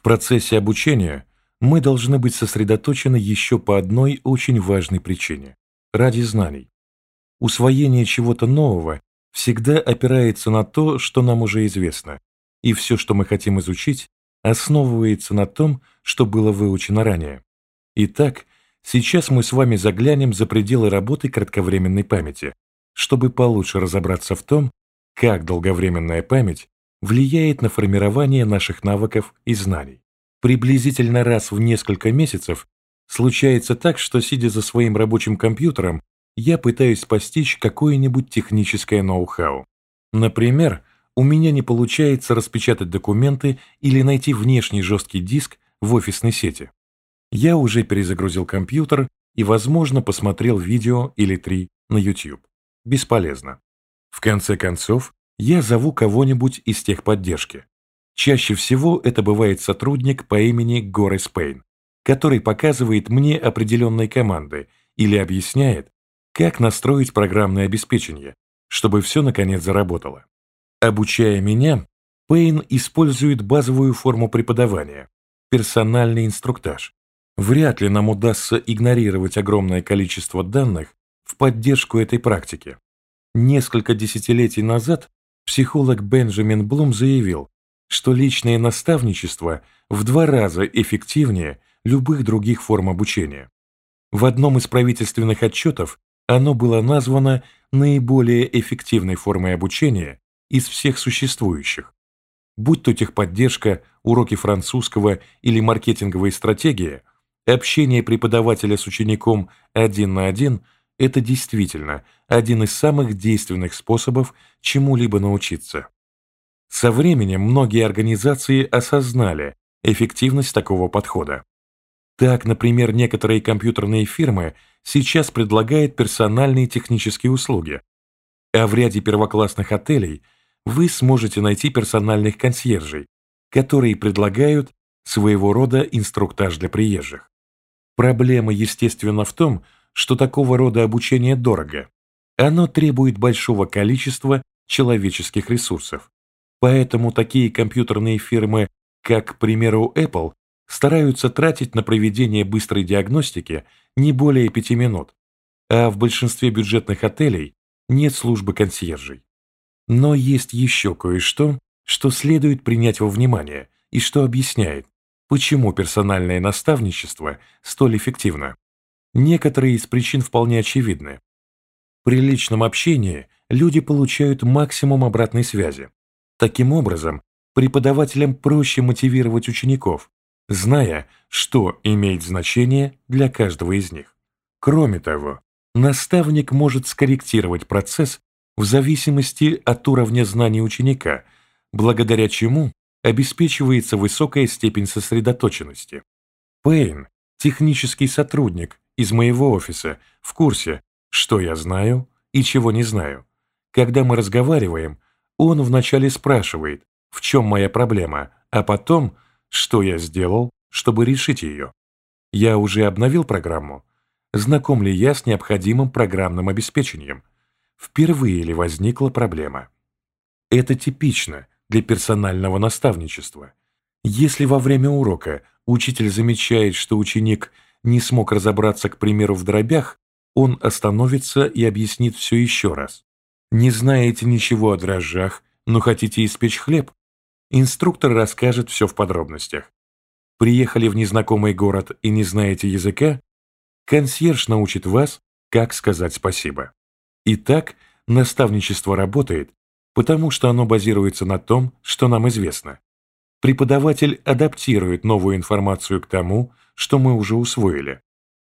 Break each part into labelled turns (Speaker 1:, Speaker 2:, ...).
Speaker 1: В процессе обучения мы должны быть сосредоточены еще по одной очень важной причине – ради знаний. Усвоение чего-то нового всегда опирается на то, что нам уже известно, и все, что мы хотим изучить, основывается на том, что было выучено ранее. Итак, сейчас мы с вами заглянем за пределы работы кратковременной памяти, чтобы получше разобраться в том, как долговременная память влияет на формирование наших навыков и знаний. Приблизительно раз в несколько месяцев случается так, что, сидя за своим рабочим компьютером, я пытаюсь постичь какое-нибудь техническое ноу-хау. Например, у меня не получается распечатать документы или найти внешний жесткий диск в офисной сети. Я уже перезагрузил компьютер и, возможно, посмотрел видео или три на YouTube. Бесполезно. В конце концов, я зову кого-нибудь из техподдержки. Чаще всего это бывает сотрудник по имени Горе Спейн, который показывает мне определенные команды или объясняет, как настроить программное обеспечение, чтобы все наконец заработало. Обучая меня, Пейн использует базовую форму преподавания – персональный инструктаж. Вряд ли нам удастся игнорировать огромное количество данных в поддержку этой практики. Несколько десятилетий назад психолог Бенджамин Блум заявил, что личное наставничество в два раза эффективнее любых других форм обучения. В одном из правительственных отчетов оно было названо наиболее эффективной формой обучения из всех существующих. Будь то техподдержка, уроки французского или маркетинговые стратегии, общение преподавателя с учеником один на один – это действительно один из самых действенных способов чему-либо научиться. Со временем многие организации осознали эффективность такого подхода. Так, например, некоторые компьютерные фирмы сейчас предлагают персональные технические услуги, а в ряде первоклассных отелей вы сможете найти персональных консьержей, которые предлагают своего рода инструктаж для приезжих. Проблема, естественно, в том, что такого рода обучение дорого. Оно требует большого количества человеческих ресурсов. Поэтому такие компьютерные фирмы, как, к примеру, Apple, стараются тратить на проведение быстрой диагностики не более пяти минут, а в большинстве бюджетных отелей нет службы консьержей. Но есть еще кое-что, что следует принять во внимание и что объясняет, почему персональное наставничество столь эффективно. Некоторые из причин вполне очевидны. При личном общении люди получают максимум обратной связи, Таким образом, преподавателям проще мотивировать учеников, зная, что имеет значение для каждого из них. Кроме того, наставник может скорректировать процесс в зависимости от уровня знаний ученика, благодаря чему обеспечивается высокая степень сосредоточенности. Пейн, технический сотрудник из моего офиса, в курсе, что я знаю и чего не знаю. Когда мы разговариваем, он вначале спрашивает, в чем моя проблема, а потом, что я сделал, чтобы решить ее. Я уже обновил программу. Знаком ли я с необходимым программным обеспечением? Впервые ли возникла проблема? Это типично для персонального наставничества. Если во время урока учитель замечает, что ученик не смог разобраться, к примеру, в дробях, он остановится и объяснит все еще раз. Не знаете ничего о дрожжах, но хотите испечь хлеб? Инструктор расскажет все в подробностях. Приехали в незнакомый город и не знаете языка? Консьерж научит вас, как сказать спасибо. Итак, наставничество работает, потому что оно базируется на том, что нам известно. Преподаватель адаптирует новую информацию к тому, что мы уже усвоили.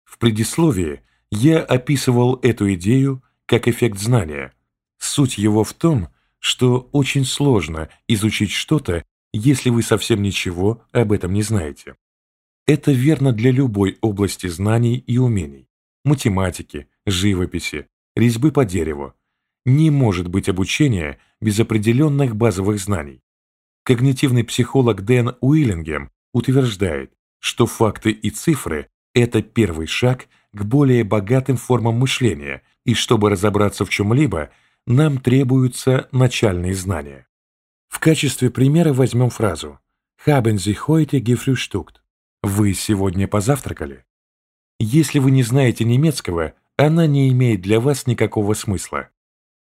Speaker 1: В предисловии я описывал эту идею как эффект знания – Суть его в том, что очень сложно изучить что-то, если вы совсем ничего об этом не знаете. Это верно для любой области знаний и умений – математики, живописи, резьбы по дереву. Не может быть обучения без определенных базовых знаний. Когнитивный психолог Дэн Уиллингем утверждает, что факты и цифры – это первый шаг к более богатым формам мышления, и чтобы разобраться в чем-либо – нам требуются начальные знания. В качестве примера возьмем фразу Haben Sie heute gefrühstückt? Вы сегодня позавтракали? Если вы не знаете немецкого, она не имеет для вас никакого смысла.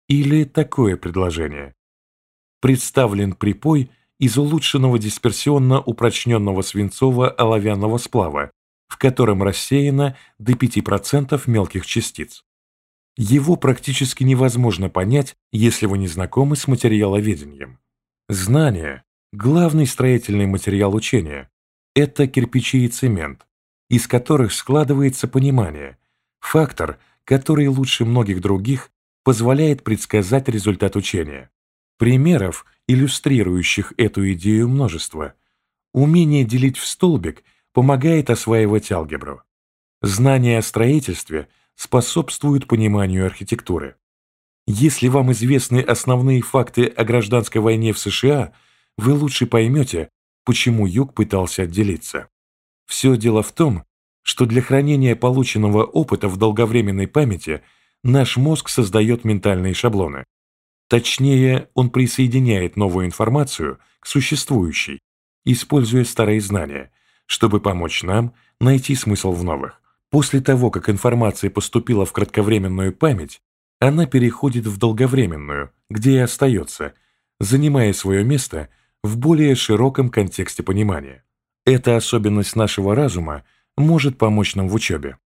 Speaker 1: Или такое предложение. Представлен припой из улучшенного дисперсионно упрочненного свинцово-оловянного сплава, в котором рассеяно до 5% мелких частиц. Его практически невозможно понять, если вы не знакомы с материаловедением. Знание – главный строительный материал учения. Это кирпичи и цемент, из которых складывается понимание, фактор, который лучше многих других позволяет предсказать результат учения. Примеров, иллюстрирующих эту идею множество. Умение делить в столбик помогает осваивать алгебру. Знание о строительстве способствует пониманию архитектуры. Если вам известны основные факты о гражданской войне в США, вы лучше поймете, почему Юг пытался отделиться. Все дело в том, что для хранения полученного опыта в долговременной памяти наш мозг создает ментальные шаблоны. Точнее, он присоединяет новую информацию к существующей, используя старые знания, чтобы помочь нам найти смысл в новых. После того, как информация поступила в кратковременную память, она переходит в долговременную, где и остается, занимая свое место в более широком контексте понимания. Эта особенность нашего разума может помочь нам в учебе.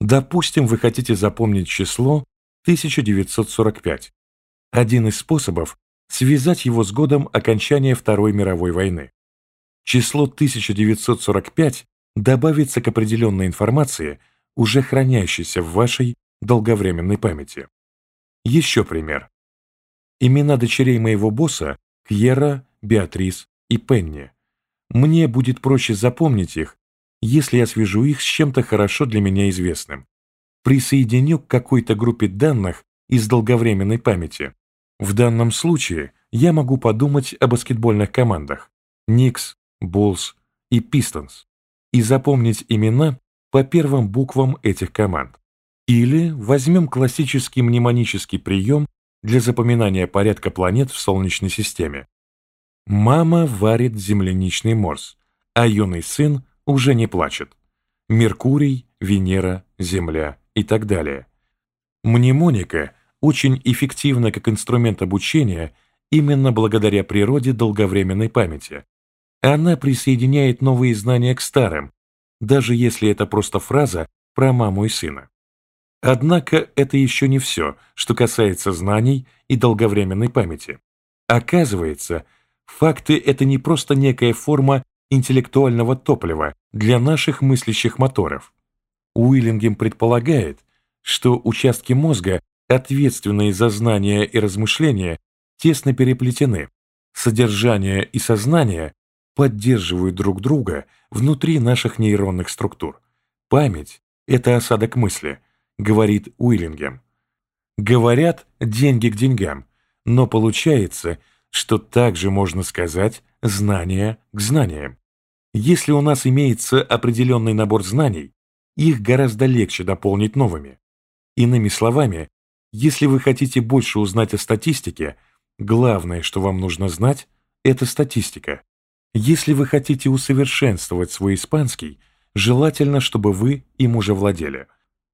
Speaker 1: Допустим, вы хотите запомнить число 1945. Один из способов – связать его с годом окончания Второй мировой войны. Число 1945 добавится к определенной информации, уже хранящейся в вашей долговременной памяти. Еще пример. Имена дочерей моего босса – Кьера, Беатрис и Пенни. Мне будет проще запомнить их, если я свяжу их с чем-то хорошо для меня известным. Присоединю к какой-то группе данных из долговременной памяти. В данном случае я могу подумать о баскетбольных командах Никс, Буллс и Пистонс и запомнить имена по первым буквам этих команд. Или возьмем классический мнемонический прием для запоминания порядка планет в Солнечной системе. Мама варит земляничный морс, а юный сын уже не плачет. Меркурий, Венера, Земля и так далее. Мнемоника очень эффективна как инструмент обучения именно благодаря природе долговременной памяти, она присоединяет новые знания к старым, даже если это просто фраза про маму и сына. Однако это еще не все, что касается знаний и долговременной памяти. Оказывается, факты – это не просто некая форма интеллектуального топлива для наших мыслящих моторов. Уиллингем предполагает, что участки мозга, ответственные за знания и размышления, тесно переплетены. Содержание и сознание поддерживают друг друга внутри наших нейронных структур. Память – это осадок мысли, говорит Уиллингем. Говорят деньги к деньгам, но получается, что также можно сказать знания к знаниям. Если у нас имеется определенный набор знаний, их гораздо легче дополнить новыми. Иными словами, если вы хотите больше узнать о статистике, главное, что вам нужно знать, это статистика. Если вы хотите усовершенствовать свой испанский, желательно, чтобы вы им уже владели.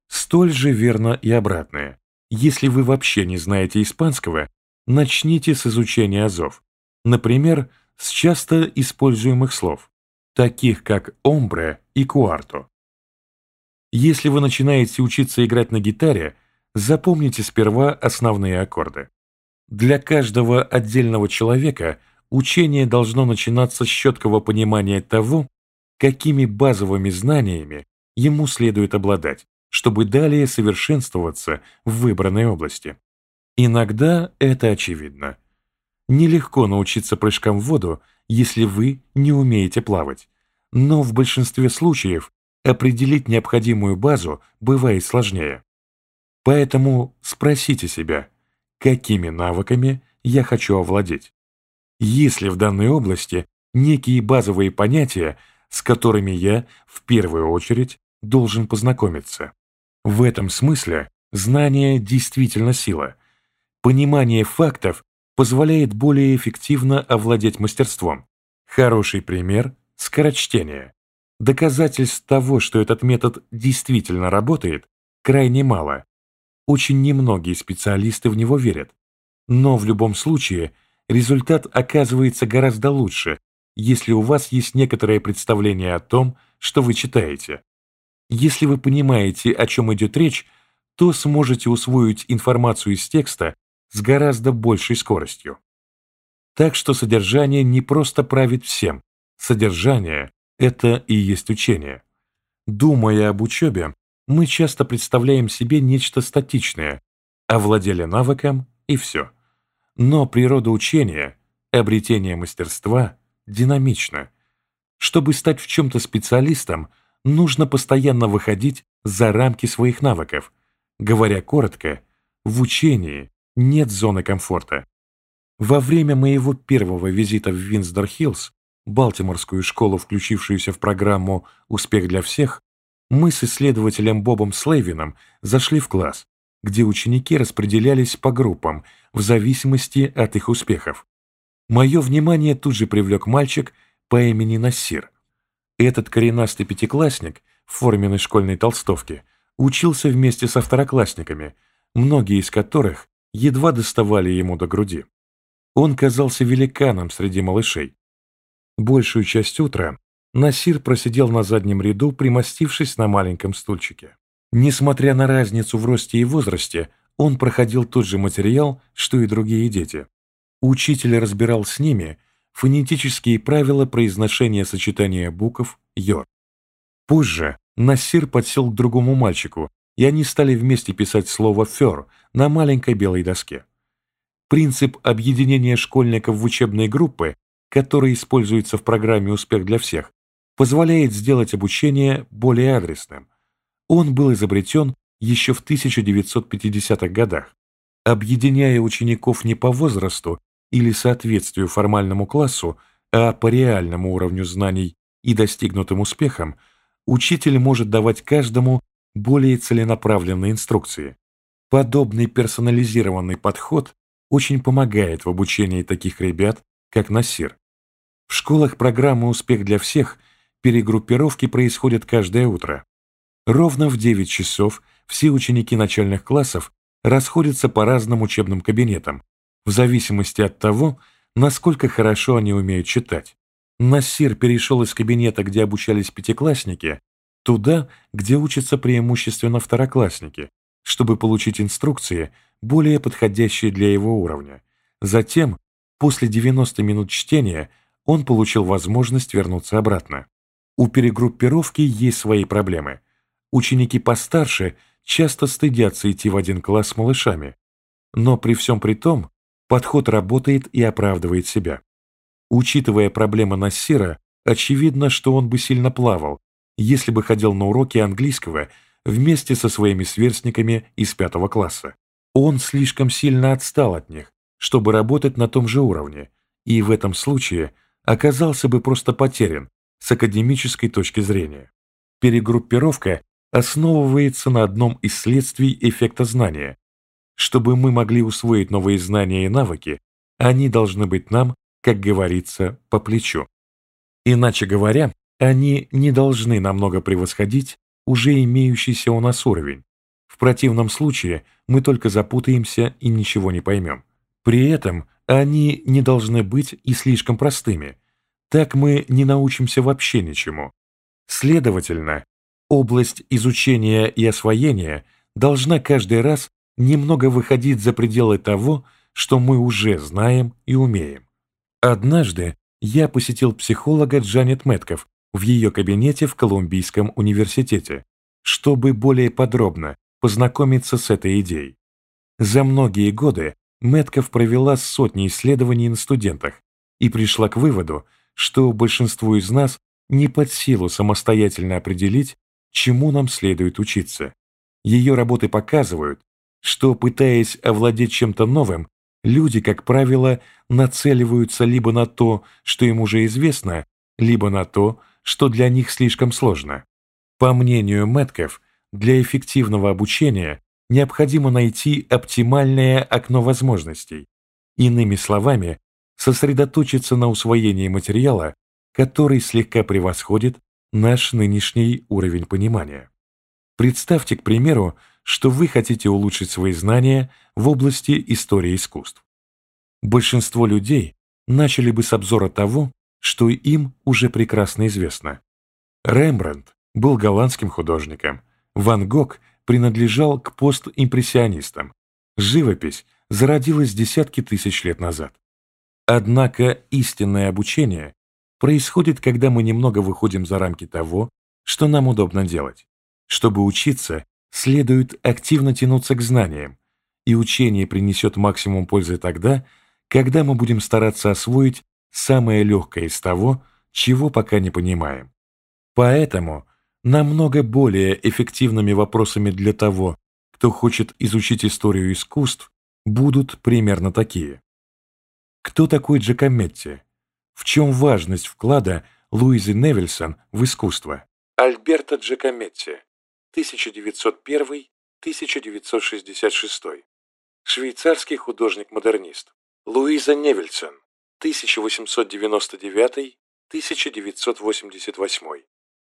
Speaker 1: Столь же верно и обратное. Если вы вообще не знаете испанского, начните с изучения азов. Например, с часто используемых слов, таких как «омбре» и «куарто». Если вы начинаете учиться играть на гитаре, запомните сперва основные аккорды. Для каждого отдельного человека учение должно начинаться с четкого понимания того, какими базовыми знаниями ему следует обладать, чтобы далее совершенствоваться в выбранной области. Иногда это очевидно. Нелегко научиться прыжкам в воду, если вы не умеете плавать, но в большинстве случаев определить необходимую базу бывает сложнее. Поэтому спросите себя, какими навыками я хочу овладеть. Есть ли в данной области некие базовые понятия, с которыми я, в первую очередь, должен познакомиться? В этом смысле знание действительно сила. Понимание фактов позволяет более эффективно овладеть мастерством. Хороший пример – скорочтение. Доказательств того, что этот метод действительно работает, крайне мало. Очень немногие специалисты в него верят. Но в любом случае результат оказывается гораздо лучше, если у вас есть некоторое представление о том, что вы читаете. Если вы понимаете, о чем идет речь, то сможете усвоить информацию из текста с гораздо большей скоростью. Так что содержание не просто правит всем. Содержание – это и есть учение. Думая об учебе, мы часто представляем себе нечто статичное, овладели навыком и все. Но природа учения, обретение мастерства динамична. Чтобы стать в чем-то специалистом, нужно постоянно выходить за рамки своих навыков. Говоря коротко, в учении нет зоны комфорта. Во время моего первого визита в Винсдор-Хиллз, Балтиморскую школу, включившуюся в программу «Успех для всех», мы с исследователем Бобом Слейвином зашли в класс, где ученики распределялись по группам в зависимости от их успехов. Мое внимание тут же привлек мальчик по имени Насир. Этот коренастый пятиклассник в форменной школьной толстовке учился вместе со второклассниками, многие из которых едва доставали ему до груди. Он казался великаном среди малышей. Большую часть утра Насир просидел на заднем ряду, примостившись на маленьком стульчике. Несмотря на разницу в росте и возрасте, он проходил тот же материал, что и другие дети. Учитель разбирал с ними фонетические правила произношения сочетания букв «йор». Позже Насир подсел к другому мальчику, и они стали вместе писать слово «фер» на маленькой белой доске. Принцип объединения школьников в учебные группы, который используется в программе «Успех для всех», позволяет сделать обучение более адресным. Он был изобретен еще в 1950-х годах. Объединяя учеников не по возрасту или соответствию формальному классу, а по реальному уровню знаний и достигнутым успехам, учитель может давать каждому более целенаправленные инструкции. Подобный персонализированный подход очень помогает в обучении таких ребят, как Насир. В школах программы «Успех для всех» перегруппировки происходят каждое утро. Ровно в 9 часов все ученики начальных классов расходятся по разным учебным кабинетам, в зависимости от того, насколько хорошо они умеют читать. Насир перешел из кабинета, где обучались пятиклассники, туда, где учатся преимущественно второклассники, чтобы получить инструкции, более подходящие для его уровня. Затем, после 90 минут чтения, он получил возможность вернуться обратно. У перегруппировки есть свои проблемы. Ученики постарше часто стыдятся идти в один класс с малышами. Но при всем при том, подход работает и оправдывает себя. Учитывая проблемы Нассира, очевидно, что он бы сильно плавал, если бы ходил на уроки английского вместе со своими сверстниками из пятого класса. Он слишком сильно отстал от них, чтобы работать на том же уровне, и в этом случае оказался бы просто потерян, с академической точки зрения. Перегруппировка основывается на одном из следствий эффекта знания. Чтобы мы могли усвоить новые знания и навыки, они должны быть нам, как говорится, по плечу. Иначе говоря, они не должны намного превосходить уже имеющийся у нас уровень. В противном случае мы только запутаемся и ничего не поймем. При этом они не должны быть и слишком простыми – так мы не научимся вообще ничему. Следовательно, область изучения и освоения должна каждый раз немного выходить за пределы того, что мы уже знаем и умеем. Однажды я посетил психолога Джанет Мэтков в ее кабинете в Колумбийском университете, чтобы более подробно познакомиться с этой идеей. За многие годы Мэтков провела сотни исследований на студентах и пришла к выводу, что большинству из нас не под силу самостоятельно определить, чему нам следует учиться. Ее работы показывают, что, пытаясь овладеть чем-то новым, люди, как правило, нацеливаются либо на то, что им уже известно, либо на то, что для них слишком сложно. По мнению Мэтков, для эффективного обучения необходимо найти оптимальное окно возможностей. Иными словами, сосредоточиться на усвоении материала, который слегка превосходит наш нынешний уровень понимания. Представьте, к примеру, что вы хотите улучшить свои знания в области истории искусств. Большинство людей начали бы с обзора того, что им уже прекрасно известно. Рембрандт был голландским художником, Ван Гог принадлежал к постимпрессионистам, живопись зародилась десятки тысяч лет назад. Однако истинное обучение происходит, когда мы немного выходим за рамки того, что нам удобно делать. Чтобы учиться, следует активно тянуться к знаниям, и учение принесет максимум пользы тогда, когда мы будем стараться освоить самое легкое из того, чего пока не понимаем. Поэтому намного более эффективными вопросами для того, кто хочет изучить историю искусств, будут примерно такие. Кто такой Джакометти? В чем важность вклада Луизы Невельсон в искусство? Альберто Джакометти, 1901-1966. Швейцарский художник-модернист. Луиза Невельсон, 1899-1988.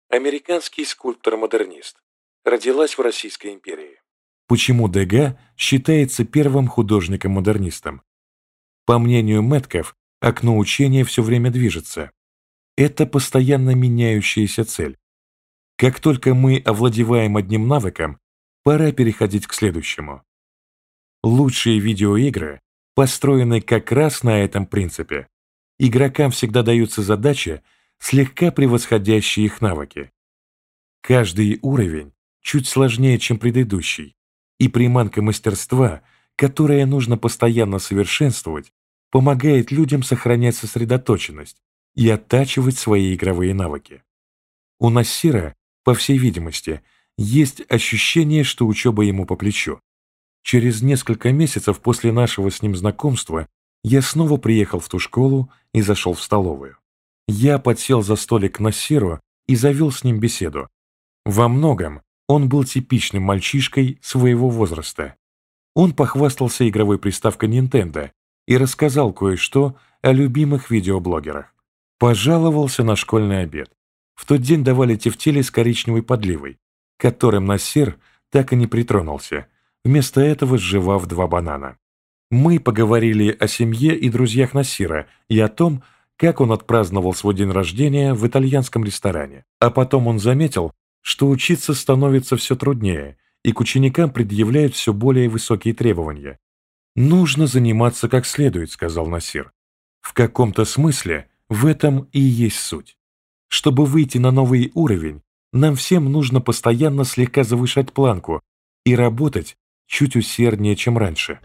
Speaker 1: Американский скульптор-модернист. Родилась в Российской империи. Почему Дега считается первым художником-модернистом? По мнению Мэтков, окно учения все время движется. Это постоянно меняющаяся цель. Как только мы овладеваем одним навыком, пора переходить к следующему. Лучшие видеоигры построены как раз на этом принципе. Игрокам всегда даются задачи, слегка превосходящие их навыки. Каждый уровень чуть сложнее, чем предыдущий, и приманка мастерства, которое нужно постоянно совершенствовать, помогает людям сохранять сосредоточенность и оттачивать свои игровые навыки. У Нассира, по всей видимости, есть ощущение, что учеба ему по плечу. Через несколько месяцев после нашего с ним знакомства я снова приехал в ту школу и зашел в столовую. Я подсел за столик к Нассиру и завел с ним беседу. Во многом он был типичным мальчишкой своего возраста. Он похвастался игровой приставкой Nintendo и рассказал кое-что о любимых видеоблогерах. Пожаловался на школьный обед. В тот день давали тефтели с коричневой подливой, которым Насир так и не притронулся, вместо этого сживав два банана. Мы поговорили о семье и друзьях Насира и о том, как он отпраздновал свой день рождения в итальянском ресторане. А потом он заметил, что учиться становится все труднее, и к ученикам предъявляют все более высокие требования. «Нужно заниматься как следует», — сказал Насир. «В каком-то смысле в этом и есть суть. Чтобы выйти на новый уровень, нам всем нужно постоянно слегка завышать планку и работать чуть усерднее, чем раньше».